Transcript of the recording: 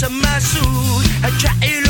Sama sud, a child.